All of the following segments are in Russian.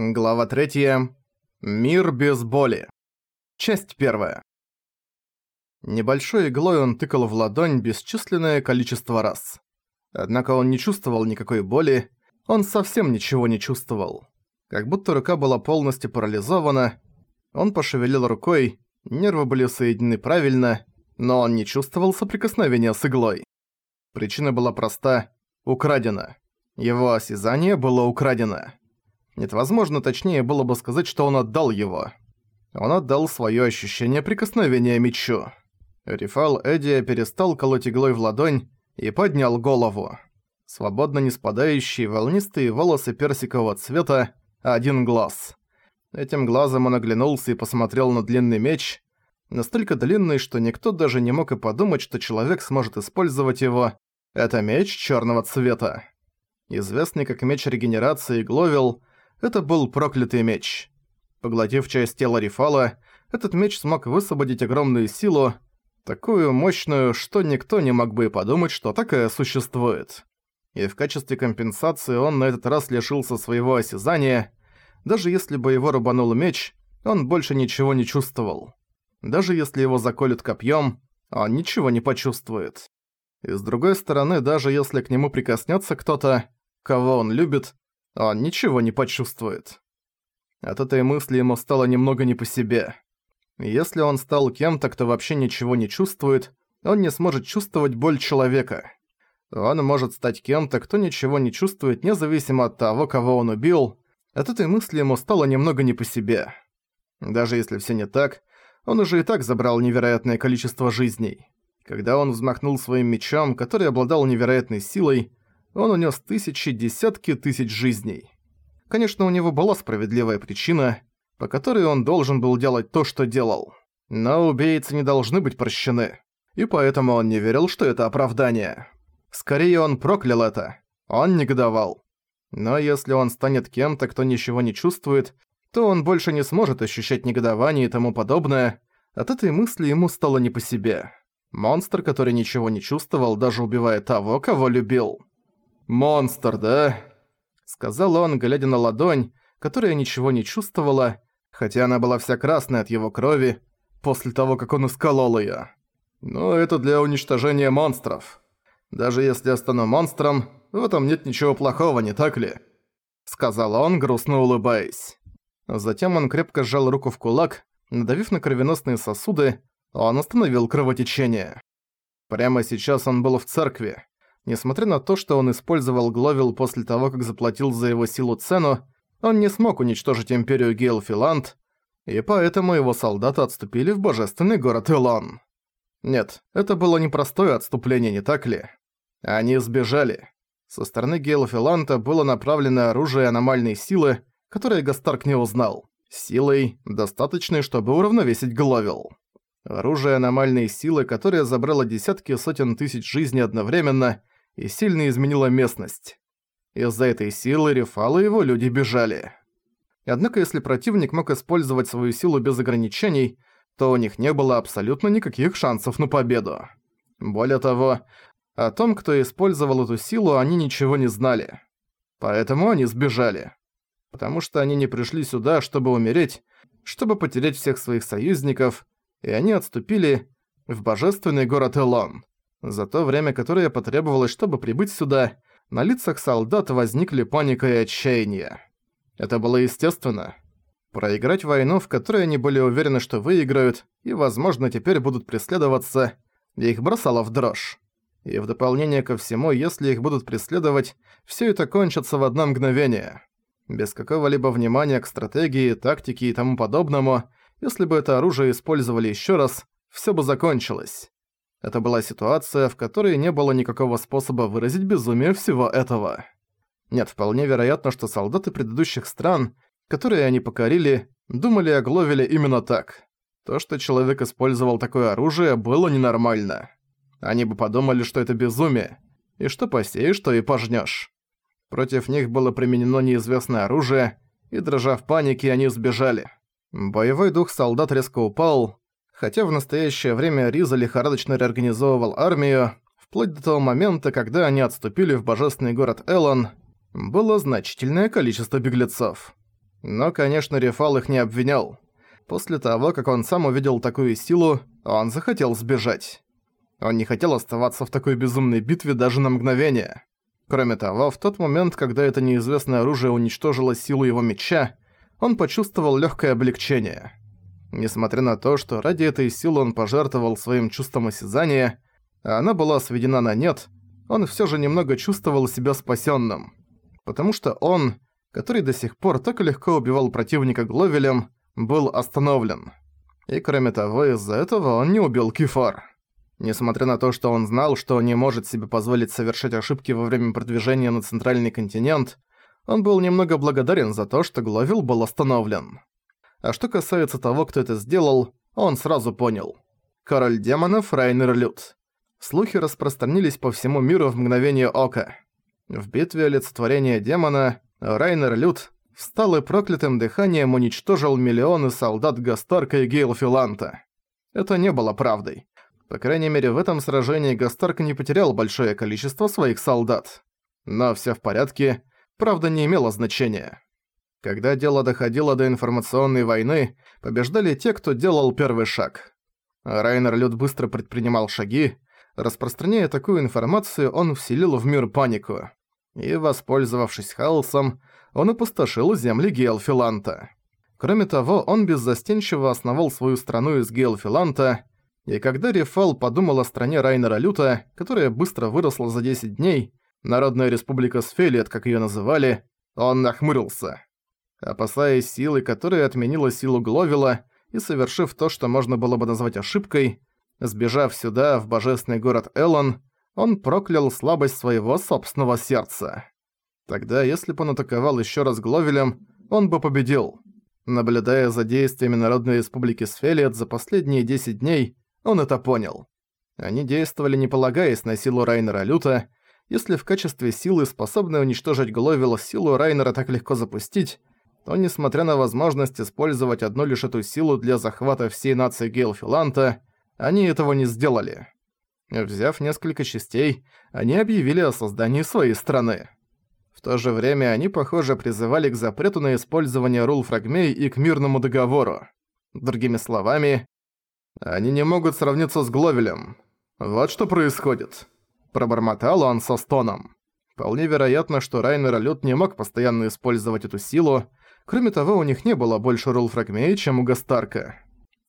Глава 3. Мир без боли. Часть 1. Небольшой иглой он тыкал в ладонь бесчисленное количество раз. Однако он не чувствовал никакой боли, он совсем ничего не чувствовал. Как будто рука была полностью парализована, он пошевелил рукой, нервы были соединены правильно, но он не чувствовал соприкосновения с иглой. Причина была проста – украдена. Его осязание было украдено. Нет, возможно, точнее было бы сказать, что он отдал его. Он отдал своё ощущение прикосновения мечу. Рифал Эдия перестал колоть иглой в ладонь и поднял голову. Свободно не спадающие волнистые волосы персикового цвета, один глаз. Этим глазом он оглянулся и посмотрел на длинный меч, настолько длинный, что никто даже не мог и подумать, что человек сможет использовать его. Это меч чёрного цвета. Известный как меч регенерации Гловил, это был проклятый меч. Поглотив часть тела Рифала, этот меч смог высвободить огромную силу, такую мощную, что никто не мог бы и подумать, что такая существует. И в качестве компенсации он на этот раз лишился своего осязания. Даже если бы его рубанул меч, он больше ничего не чувствовал. Даже если его заколют копьем, он ничего не почувствует. И с другой стороны, даже если к нему прикоснется кто-то, кого он любит, он ничего не почувствует. От этой мысли ему стало немного не по себе. Если он стал кем-то, кто вообще ничего не чувствует, он не сможет чувствовать боль человека. Он может стать кем-то, кто ничего не чувствует, независимо от того, кого он убил. От этой мысли ему стало немного не по себе. Даже если все не так, он уже и так забрал невероятное количество жизней. Когда он взмахнул своим мечом, который обладал невероятной силой, он унес тысячи, десятки тысяч жизней. Конечно, у него была справедливая причина, по которой он должен был делать то, что делал. Но убийцы не должны быть прощены. И поэтому он не верил, что это оправдание. Скорее, он проклял это. Он негодовал. Но если он станет кем-то, кто ничего не чувствует, то он больше не сможет ощущать негодование и тому подобное. От этой мысли ему стало не по себе. Монстр, который ничего не чувствовал, даже убивая того, кого любил. «Монстр, да?» Сказал он, глядя на ладонь, которая ничего не чувствовала, хотя она была вся красная от его крови, после того, как он исколол её. «Но это для уничтожения монстров. Даже если я стану монстром, в этом нет ничего плохого, не так ли?» Сказал он, грустно улыбаясь. Затем он крепко сжал руку в кулак, надавив на кровеносные сосуды, он остановил кровотечение. Прямо сейчас он был в церкви. Несмотря на то, что он использовал Гловил после того, как заплатил за его силу цену, он не смог уничтожить Империю Гейлфиланд, и поэтому его солдаты отступили в божественный город Илон. Нет, это было непростое отступление, не так ли? Они сбежали. Со стороны Гейлфиланта было направлено оружие аномальной силы, которое Гастарк не узнал. Силой, достаточной, чтобы уравновесить Гловил. Оружие аномальной силы, которое забрало десятки сотен тысяч жизней одновременно, и сильно изменила местность. Из-за этой силы Рефал и его люди бежали. Однако если противник мог использовать свою силу без ограничений, то у них не было абсолютно никаких шансов на победу. Более того, о том, кто использовал эту силу, они ничего не знали. Поэтому они сбежали. Потому что они не пришли сюда, чтобы умереть, чтобы потерять всех своих союзников, и они отступили в божественный город Элон. За то время, которое потребовалось, чтобы прибыть сюда, на лицах солдат возникли паника и отчаяние. Это было естественно. Проиграть войну, в которой они были уверены, что выиграют, и, возможно, теперь будут преследоваться, их бросало в дрожь. И в дополнение ко всему, если их будут преследовать, все это кончится в одно мгновение. Без какого-либо внимания к стратегии, тактике и тому подобному, если бы это оружие использовали еще раз, все бы закончилось. Это была ситуация, в которой не было никакого способа выразить безумие всего этого. Нет, вполне вероятно, что солдаты предыдущих стран, которые они покорили, думали о Гловеле именно так. То, что человек использовал такое оружие, было ненормально. Они бы подумали, что это безумие, и что посеешь, то и пожнёшь. Против них было применено неизвестное оружие, и, дрожа в панике, они сбежали. Боевой дух солдат резко упал, хотя в настоящее время Риза лихорадочно реорганизовывал армию, вплоть до того момента, когда они отступили в божественный город Элон, было значительное количество беглецов. Но, конечно, Рефал их не обвинял. После того, как он сам увидел такую силу, он захотел сбежать. Он не хотел оставаться в такой безумной битве даже на мгновение. Кроме того, в тот момент, когда это неизвестное оружие уничтожило силу его меча, он почувствовал легкое облегчение. Несмотря на то, что ради этой силы он пожертвовал своим чувством осязания, а она была сведена на нет, он все же немного чувствовал себя спасенным, Потому что он, который до сих пор так легко убивал противника Гловелем, был остановлен. И кроме того, из-за этого он не убил Кефар. Несмотря на то, что он знал, что не может себе позволить совершать ошибки во время продвижения на центральный континент, он был немного благодарен за то, что Гловил был остановлен. А что касается того, кто это сделал, он сразу понял. Король демонов Райнер Лют. Слухи распространились по всему миру в мгновение ока. В битве олицетворения демона Райнер Лют встал и проклятым дыханием уничтожил миллионы солдат Гастарка и Гейлфиланта. Это не было правдой. По крайней мере, в этом сражении Гастарк не потерял большое количество своих солдат. Но всё в порядке, правда не имело значения. Когда дело доходило до информационной войны, побеждали те, кто делал первый шаг. Райнер Люд быстро предпринимал шаги. Распространяя такую информацию, он вселил в мир панику. И, воспользовавшись хаосом, он опустошил земли Гейлфиланта. Кроме того, он беззастенчиво основал свою страну из Гейлфиланта, и когда Рефал подумал о стране Райнера Люта, которая быстро выросла за 10 дней, Народная Республика Сфелиет, как её называли, он нахмурился. Опасаясь силы, которая отменила силу Гловила, и совершив то, что можно было бы назвать ошибкой, сбежав сюда, в божественный город Элон, он проклял слабость своего собственного сердца. Тогда, если бы он атаковал ещё раз Гловелем, он бы победил. Наблюдая за действиями Народной Республики Сфелиет за последние 10 дней, он это понял. Они действовали не полагаясь на силу Райнера Люта. Если в качестве силы, способной уничтожить Гловил, силу Райнера так легко запустить, то, несмотря на возможность использовать одну лишь эту силу для захвата всей нации Гейлфиланта, они этого не сделали. Взяв несколько частей, они объявили о создании своей страны. В то же время они, похоже, призывали к запрету на использование рул фрагмей и к мирному договору. Другими словами, они не могут сравниться с Гловелем. Вот что происходит. Пробормотал он со стоном. Вполне вероятно, что Райнер Алют не мог постоянно использовать эту силу. Кроме того, у них не было больше рулфрагмей, чем у Гастарка.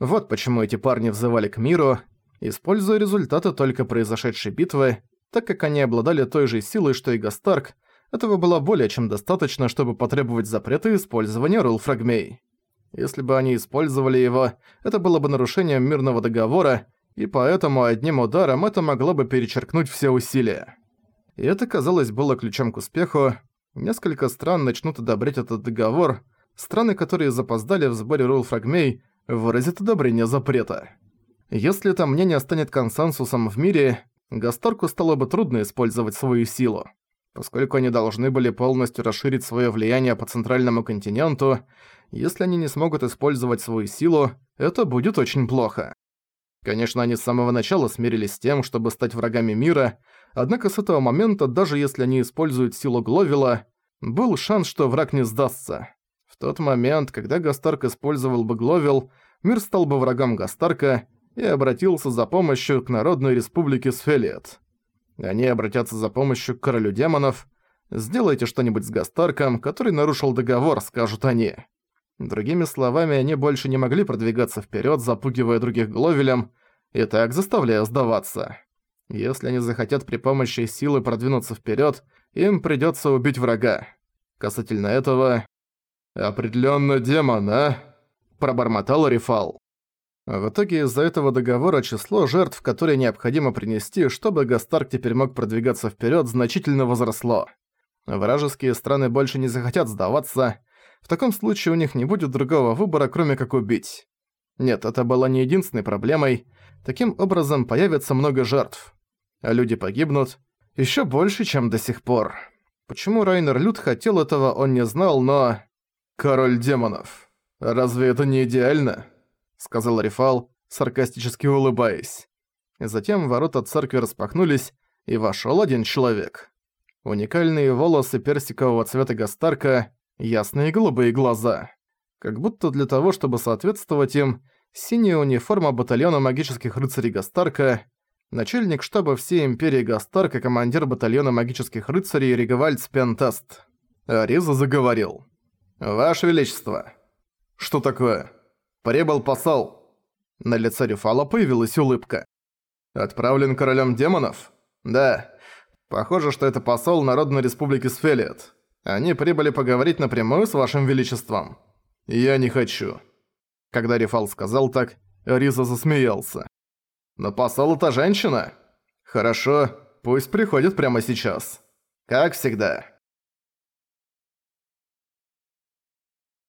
Вот почему эти парни взывали к миру, используя результаты только произошедшей битвы, так как они обладали той же силой, что и Гастарк, этого было более чем достаточно, чтобы потребовать запрета использования рулфрагмей. Если бы они использовали его, это было бы нарушением мирного договора, и поэтому одним ударом это могло бы перечеркнуть все усилия. И это, казалось, было ключом к успеху. Несколько стран начнут одобрять этот договор, страны, которые запоздали в сборе рулфрагмей, выразят одобрение запрета. Если это мнение станет консенсусом в мире, Гасторку стало бы трудно использовать свою силу. Поскольку они должны были полностью расширить свое влияние по центральному континенту, если они не смогут использовать свою силу, это будет очень плохо. Конечно, они с самого начала смирились с тем, чтобы стать врагами мира, однако с этого момента, даже если они используют силу Гловила, был шанс, что враг не сдастся. В тот момент, когда Гастарк использовал бы Гловил, мир стал бы врагом Гастарка и обратился за помощью к Народной Республике Сфелиет. Они обратятся за помощью к Королю Демонов. «Сделайте что-нибудь с Гастарком, который нарушил договор», — скажут они. Другими словами, они больше не могли продвигаться вперед, запугивая других Гловелем, и так заставляя сдаваться. Если они захотят при помощи силы продвинуться вперед, им придется убить врага. Касательно этого... «Определенно демон, а?» – пробормотал Рифал. В итоге из-за этого договора число жертв, которые необходимо принести, чтобы Гастарк теперь мог продвигаться вперед, значительно возросло. Вражеские страны больше не захотят сдаваться, в таком случае у них не будет другого выбора, кроме как убить. Нет, это была не единственной проблемой. Таким образом, появится много жертв. А люди погибнут еще больше, чем до сих пор. Почему Райнер Люд хотел этого, он не знал, но... «Король демонов. Разве это не идеально?» Сказал Рифал, саркастически улыбаясь. Затем ворота церкви распахнулись, и вошел один человек. Уникальные волосы персикового цвета Гастарка, ясные голубые глаза. Как будто для того, чтобы соответствовать им, синяя униформа батальона магических рыцарей Гастарка, начальник штаба всей Империи Гастарка, командир батальона магических рыцарей Ригавальд Спентаст. Ариза заговорил. «Ваше Величество!» «Что такое?» «Прибыл посол!» На лице Рюфала появилась улыбка. «Отправлен королем демонов?» «Да. Похоже, что это посол Народной Республики Сфелиет. Они прибыли поговорить напрямую с вашим величеством». «Я не хочу». Когда Рефал сказал так, Риза засмеялся. «Но посол это женщина?» «Хорошо, пусть приходит прямо сейчас. Как всегда».